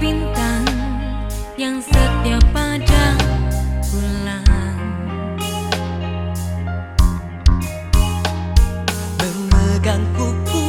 bintang yang setia pada bulan Memegang kuku